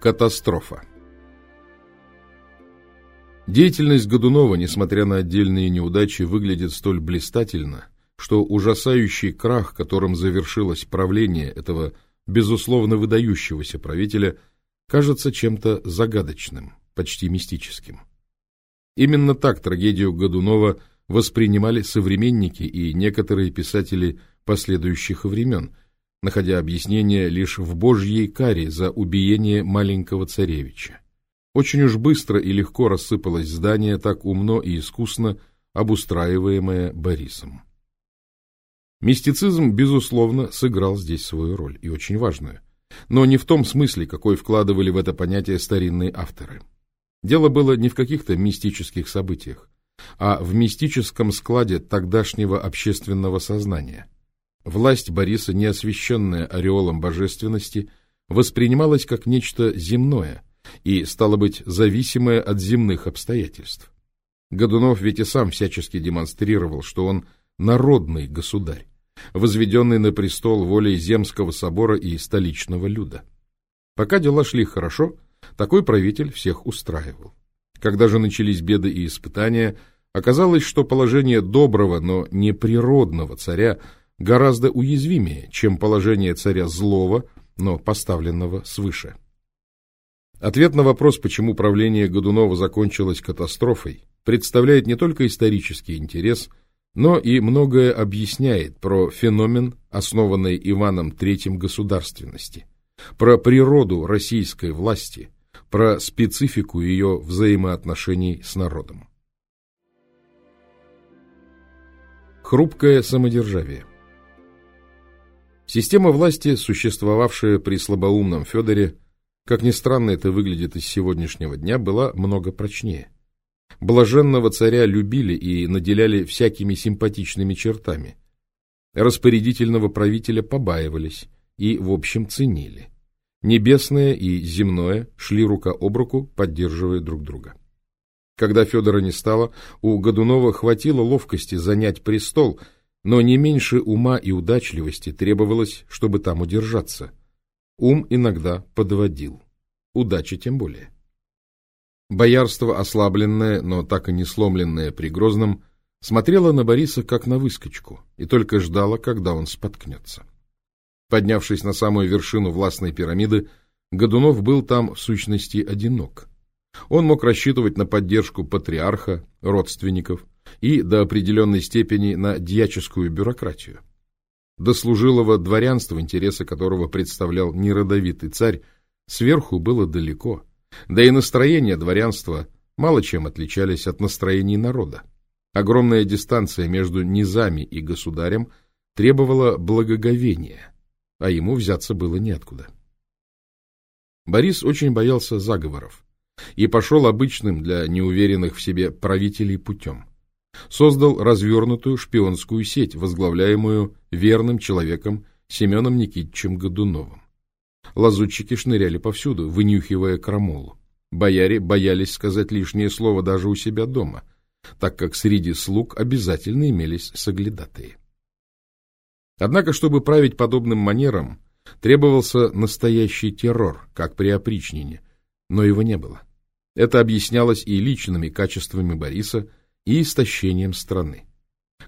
Катастрофа Деятельность Годунова, несмотря на отдельные неудачи, выглядит столь блистательно, что ужасающий крах, которым завершилось правление этого безусловно выдающегося правителя, кажется чем-то загадочным, почти мистическим. Именно так трагедию Годунова воспринимали современники и некоторые писатели последующих времен, находя объяснение лишь в божьей каре за убиение маленького царевича. Очень уж быстро и легко рассыпалось здание, так умно и искусно обустраиваемое Борисом. Мистицизм, безусловно, сыграл здесь свою роль, и очень важную, но не в том смысле, какой вкладывали в это понятие старинные авторы. Дело было не в каких-то мистических событиях, а в мистическом складе тогдашнего общественного сознания. Власть Бориса, не освященная ореолом божественности, воспринималась как нечто земное и, стало быть, зависимое от земных обстоятельств. Годунов ведь и сам всячески демонстрировал, что он народный государь, возведенный на престол волей Земского собора и столичного люда. Пока дела шли хорошо, такой правитель всех устраивал. Когда же начались беды и испытания, оказалось, что положение доброго, но неприродного царя гораздо уязвимее, чем положение царя злого, но поставленного свыше. Ответ на вопрос, почему правление Годунова закончилось катастрофой, представляет не только исторический интерес, но и многое объясняет про феномен, основанный Иваном III государственности, про природу российской власти, про специфику ее взаимоотношений с народом. Хрупкое самодержавие Система власти, существовавшая при слабоумном Федоре, как ни странно это выглядит из сегодняшнего дня, была много прочнее. Блаженного царя любили и наделяли всякими симпатичными чертами. Распорядительного правителя побаивались и, в общем, ценили. Небесное и земное шли рука об руку, поддерживая друг друга. Когда Федора не стало, у Годунова хватило ловкости занять престол, но не меньше ума и удачливости требовалось, чтобы там удержаться. Ум иногда подводил. Удачи тем более. Боярство, ослабленное, но так и не сломленное при Грозном, смотрело на Бориса как на выскочку и только ждало, когда он споткнется. Поднявшись на самую вершину властной пирамиды, Годунов был там, в сущности, одинок. Он мог рассчитывать на поддержку патриарха, родственников и, до определенной степени, на дьяческую бюрократию. До служилого дворянства, интересы которого представлял неродовитый царь, сверху было далеко, да и настроения дворянства мало чем отличались от настроений народа. Огромная дистанция между низами и государем требовала благоговения, а ему взяться было неоткуда. Борис очень боялся заговоров и пошел обычным для неуверенных в себе правителей путем. Создал развернутую шпионскую сеть, возглавляемую верным человеком Семеном Никитичем Годуновым. Лазутчики шныряли повсюду, вынюхивая крамолу. Бояре боялись сказать лишнее слово даже у себя дома, так как среди слуг обязательно имелись соглядатые. Однако, чтобы править подобным манером, требовался настоящий террор, как при опричнине, но его не было. Это объяснялось и личными качествами Бориса, и истощением страны.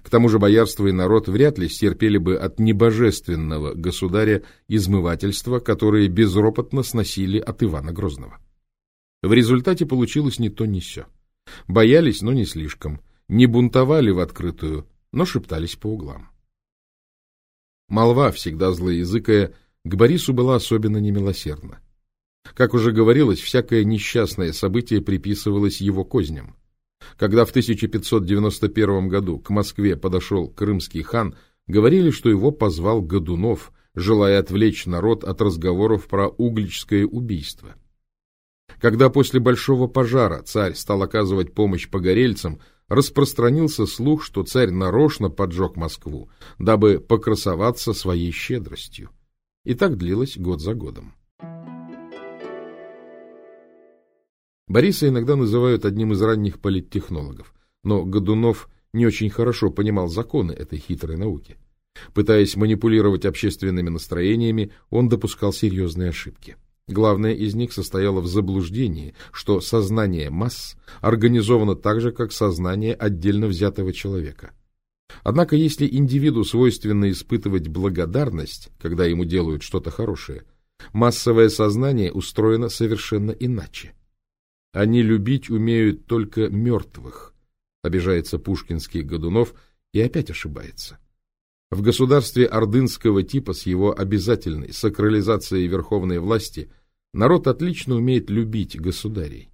К тому же боярство и народ вряд ли стерпели бы от небожественного государя измывательства, которые безропотно сносили от Ивана Грозного. В результате получилось ни то, ни сё. Боялись, но не слишком, не бунтовали в открытую, но шептались по углам. Молва, всегда злоязыкая, к Борису была особенно немилосердна. Как уже говорилось, всякое несчастное событие приписывалось его козням. Когда в 1591 году к Москве подошел крымский хан, говорили, что его позвал Годунов, желая отвлечь народ от разговоров про угличское убийство. Когда после большого пожара царь стал оказывать помощь погорельцам, распространился слух, что царь нарочно поджег Москву, дабы покрасоваться своей щедростью. И так длилось год за годом. Бориса иногда называют одним из ранних политтехнологов, но Годунов не очень хорошо понимал законы этой хитрой науки. Пытаясь манипулировать общественными настроениями, он допускал серьезные ошибки. Главное из них состояло в заблуждении, что сознание масс организовано так же, как сознание отдельно взятого человека. Однако, если индивиду свойственно испытывать благодарность, когда ему делают что-то хорошее, массовое сознание устроено совершенно иначе. Они любить умеют только мертвых, обижается пушкинский Годунов и опять ошибается. В государстве ордынского типа с его обязательной сакрализацией верховной власти народ отлично умеет любить государей.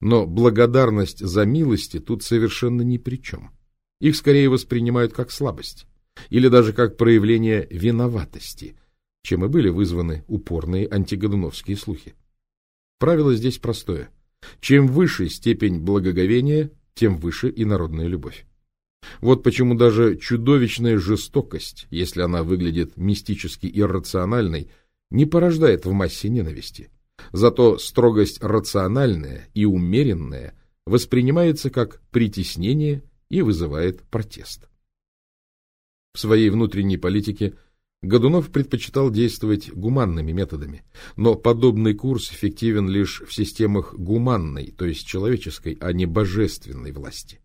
Но благодарность за милости тут совершенно ни при чем. Их скорее воспринимают как слабость или даже как проявление виноватости, чем и были вызваны упорные антигодуновские слухи. Правило здесь простое. Чем выше степень благоговения, тем выше и народная любовь. Вот почему даже чудовищная жестокость, если она выглядит мистически иррациональной, не порождает в массе ненависти. Зато строгость рациональная и умеренная воспринимается как притеснение и вызывает протест. В своей внутренней политике Годунов предпочитал действовать гуманными методами, но подобный курс эффективен лишь в системах гуманной, то есть человеческой, а не божественной власти.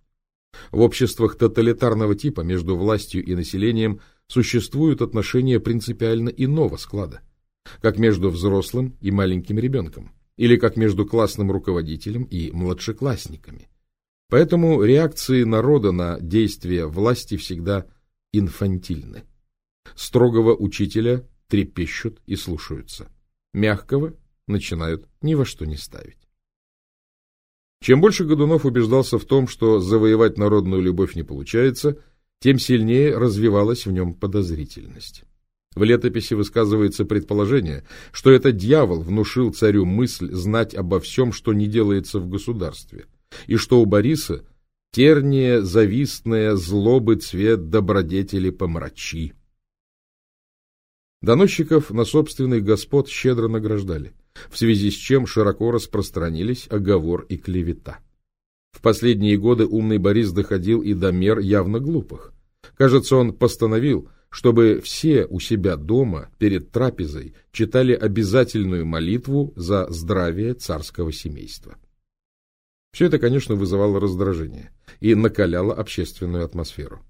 В обществах тоталитарного типа между властью и населением существуют отношения принципиально иного склада, как между взрослым и маленьким ребенком, или как между классным руководителем и младшеклассниками. Поэтому реакции народа на действия власти всегда инфантильны. Строгого учителя трепещут и слушаются. Мягкого начинают ни во что не ставить. Чем больше Годунов убеждался в том, что завоевать народную любовь не получается, тем сильнее развивалась в нем подозрительность. В летописи высказывается предположение, что это дьявол внушил царю мысль знать обо всем, что не делается в государстве, и что у Бориса терния завистная злобы цвет добродетели помрачи. Доносчиков на собственных господ щедро награждали – в связи с чем широко распространились оговор и клевета. В последние годы умный Борис доходил и до мер явно глупых. Кажется, он постановил, чтобы все у себя дома перед трапезой читали обязательную молитву за здравие царского семейства. Все это, конечно, вызывало раздражение и накаляло общественную атмосферу.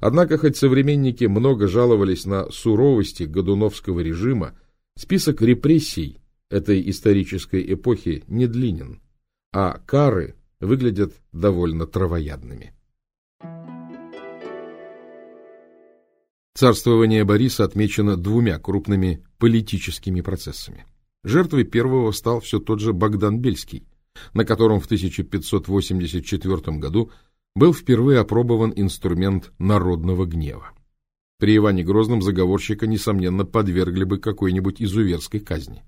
Однако, хоть современники много жаловались на суровости Годуновского режима, список репрессий этой исторической эпохи не длинен, а кары выглядят довольно травоядными. Царствование Бориса отмечено двумя крупными политическими процессами. Жертвой первого стал все тот же Богдан Бельский, на котором в 1584 году был впервые опробован инструмент народного гнева. При Иване Грозном заговорщика, несомненно, подвергли бы какой-нибудь изуверской казни.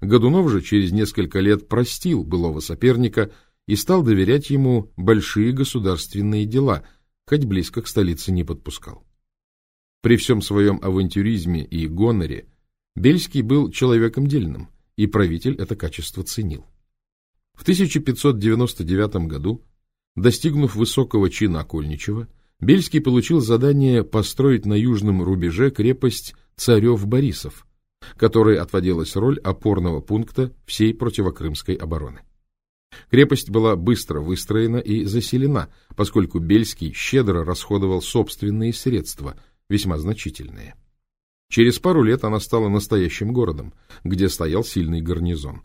Годунов же через несколько лет простил былого соперника и стал доверять ему большие государственные дела, хоть близко к столице не подпускал. При всем своем авантюризме и гоноре Бельский был человеком дельным, и правитель это качество ценил. В 1599 году, достигнув высокого чина окольничего, Бельский получил задание построить на южном рубеже крепость Царев-Борисов, которой отводилась роль опорного пункта всей противокрымской обороны. Крепость была быстро выстроена и заселена, поскольку Бельский щедро расходовал собственные средства, весьма значительные. Через пару лет она стала настоящим городом, где стоял сильный гарнизон.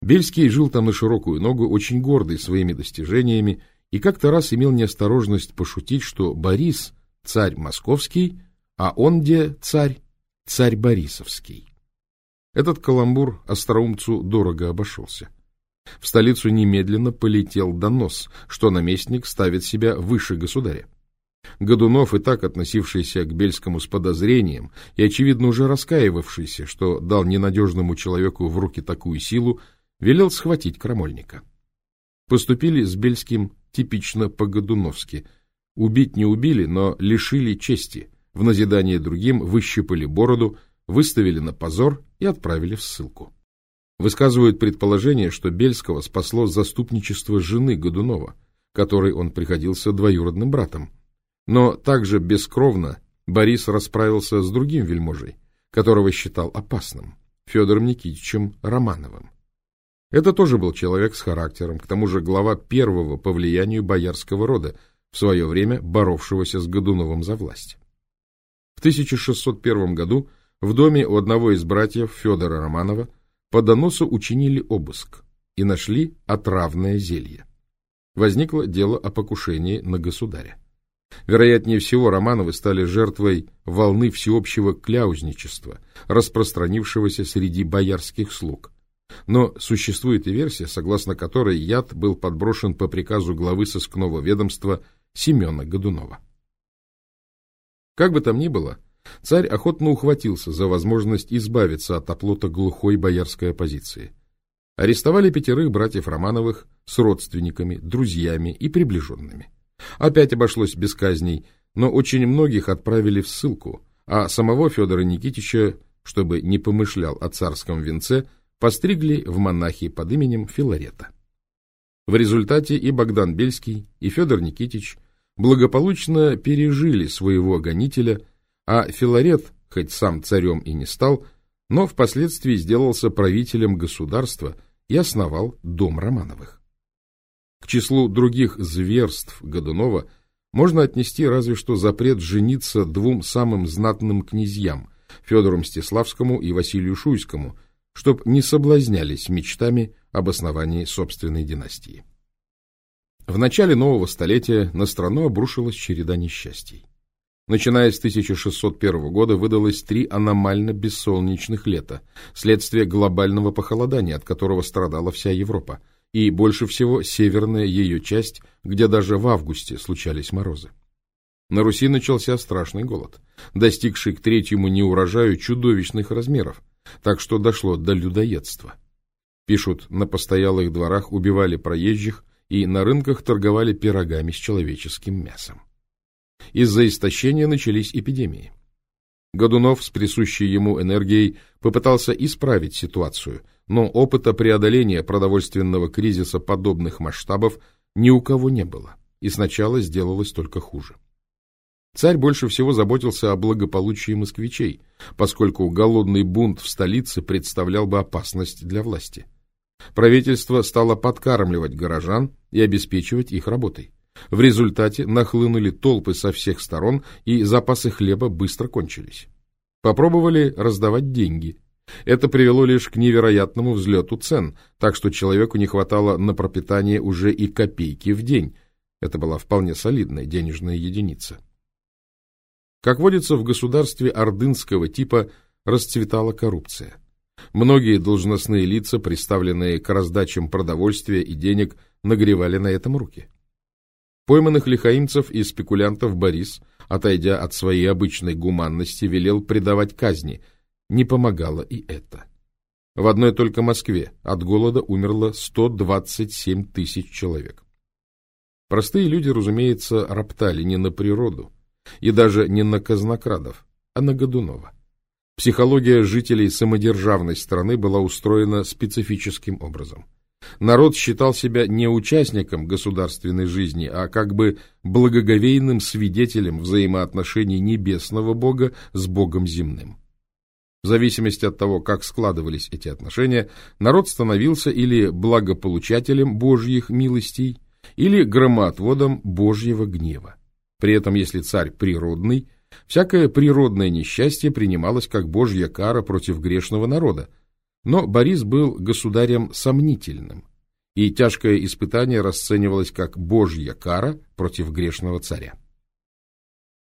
Бельский жил там на широкую ногу, очень гордый своими достижениями, и как-то раз имел неосторожность пошутить, что Борис – царь московский, а он где царь? Царь Борисовский. Этот каламбур остроумцу дорого обошелся. В столицу немедленно полетел донос, что наместник ставит себя выше государя. Годунов, и так относившийся к Бельскому с подозрением и, очевидно, уже раскаивавшийся, что дал ненадежному человеку в руки такую силу, велел схватить крамольника. Поступили с Бельским типично по-годуновски. Убить не убили, но лишили чести, в назидание другим выщипали бороду, выставили на позор и отправили в ссылку. Высказывают предположение, что Бельского спасло заступничество жены Годунова, которой он приходился двоюродным братом. Но также бескровно Борис расправился с другим вельможей, которого считал опасным, Федором Никитичем Романовым. Это тоже был человек с характером, к тому же глава первого по влиянию боярского рода, в свое время боровшегося с Годуновым за власть. В 1601 году в доме у одного из братьев Федора Романова по доносу учинили обыск и нашли отравное зелье. Возникло дело о покушении на государя. Вероятнее всего, Романовы стали жертвой волны всеобщего кляузничества, распространившегося среди боярских слуг. Но существует и версия, согласно которой яд был подброшен по приказу главы сыскного ведомства Семена Годунова. Как бы там ни было, царь охотно ухватился за возможность избавиться от оплота глухой боярской оппозиции. Арестовали пятерых братьев Романовых с родственниками, друзьями и приближенными. Опять обошлось без казней, но очень многих отправили в ссылку, а самого Федора Никитича, чтобы не помышлял о царском венце, постригли в монахи под именем Филарета. В результате и Богдан Бельский, и Федор Никитич благополучно пережили своего гонителя, а Филарет, хоть сам царем и не стал, но впоследствии сделался правителем государства и основал дом Романовых. К числу других зверств Годунова можно отнести разве что запрет жениться двум самым знатным князьям Федору Мстиславскому и Василию Шуйскому, чтоб не соблазнялись мечтами об основании собственной династии. В начале нового столетия на страну обрушилась череда несчастий. Начиная с 1601 года выдалось три аномально бессолнечных лета, следствие глобального похолодания, от которого страдала вся Европа, и больше всего северная ее часть, где даже в августе случались морозы. На Руси начался страшный голод, достигший к третьему неурожаю чудовищных размеров, так что дошло до людоедства. Пишут, на постоялых дворах убивали проезжих и на рынках торговали пирогами с человеческим мясом. Из-за истощения начались эпидемии. Годунов с присущей ему энергией попытался исправить ситуацию – но опыта преодоления продовольственного кризиса подобных масштабов ни у кого не было, и сначала сделалось только хуже. Царь больше всего заботился о благополучии москвичей, поскольку голодный бунт в столице представлял бы опасность для власти. Правительство стало подкармливать горожан и обеспечивать их работой. В результате нахлынули толпы со всех сторон, и запасы хлеба быстро кончились. Попробовали раздавать деньги – это привело лишь к невероятному взлету цен, так что человеку не хватало на пропитание уже и копейки в день. Это была вполне солидная денежная единица. Как водится, в государстве ордынского типа расцветала коррупция. Многие должностные лица, представленные к раздачам продовольствия и денег, нагревали на этом руки. Пойманных лихаимцев и спекулянтов Борис, отойдя от своей обычной гуманности, велел предавать казни – не помогало и это. В одной только Москве от голода умерло 127 тысяч человек. Простые люди, разумеется, роптали не на природу и даже не на казнокрадов, а на Годунова. Психология жителей самодержавной страны была устроена специфическим образом. Народ считал себя не участником государственной жизни, а как бы благоговейным свидетелем взаимоотношений небесного бога с богом земным. В зависимости от того, как складывались эти отношения, народ становился или благополучателем Божьих милостей, или громоотводом Божьего гнева. При этом, если царь природный, всякое природное несчастье принималось как Божья кара против грешного народа. Но Борис был государем сомнительным, и тяжкое испытание расценивалось как Божья кара против грешного царя.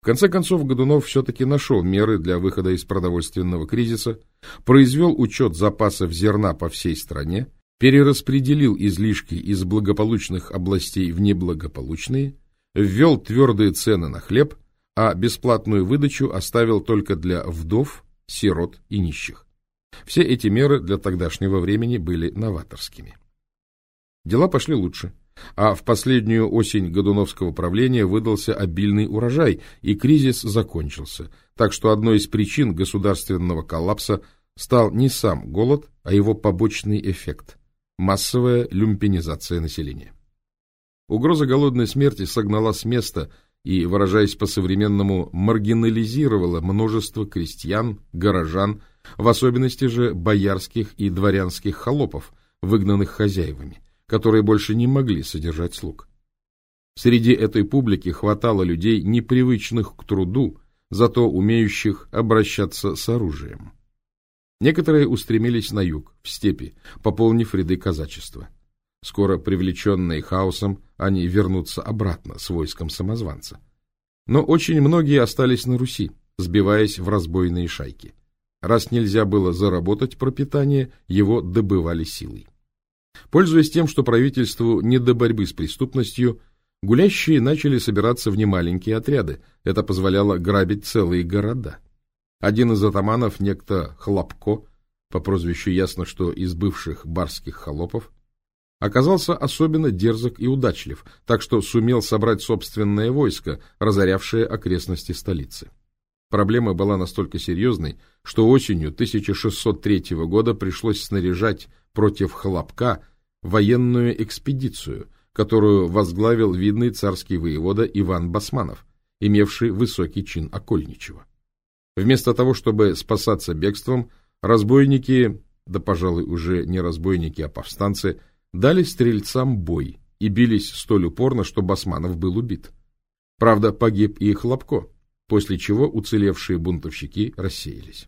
В конце концов, Годунов все-таки нашел меры для выхода из продовольственного кризиса, произвел учет запасов зерна по всей стране, перераспределил излишки из благополучных областей в неблагополучные, ввел твердые цены на хлеб, а бесплатную выдачу оставил только для вдов, сирот и нищих. Все эти меры для тогдашнего времени были новаторскими. Дела пошли лучше а в последнюю осень Годуновского правления выдался обильный урожай, и кризис закончился, так что одной из причин государственного коллапса стал не сам голод, а его побочный эффект – массовая люмпинизация населения. Угроза голодной смерти согнала с места и, выражаясь по-современному, маргинализировала множество крестьян, горожан, в особенности же боярских и дворянских холопов, выгнанных хозяевами, которые больше не могли содержать слуг. Среди этой публики хватало людей, непривычных к труду, зато умеющих обращаться с оружием. Некоторые устремились на юг, в степи, пополнив ряды казачества. Скоро, привлеченные хаосом, они вернутся обратно с войском самозванца. Но очень многие остались на Руси, сбиваясь в разбойные шайки. Раз нельзя было заработать пропитание, его добывали силой. Пользуясь тем, что правительству не до борьбы с преступностью, гулящие начали собираться в немаленькие отряды. Это позволяло грабить целые города. Один из атаманов, некто Хлопко, по прозвищу ясно, что из бывших барских холопов, оказался особенно дерзок и удачлив, так что сумел собрать собственное войско, разорявшее окрестности столицы. Проблема была настолько серьезной, что осенью 1603 года пришлось снаряжать против Хлопка военную экспедицию, которую возглавил видный царский воевода Иван Басманов, имевший высокий чин окольничего. Вместо того, чтобы спасаться бегством, разбойники, да, пожалуй, уже не разбойники, а повстанцы, дали стрельцам бой и бились столь упорно, что Басманов был убит. Правда, погиб и Хлопко, после чего уцелевшие бунтовщики рассеялись.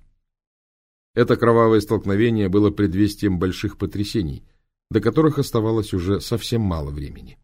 Это кровавое столкновение было предвестием больших потрясений, до которых оставалось уже совсем мало времени.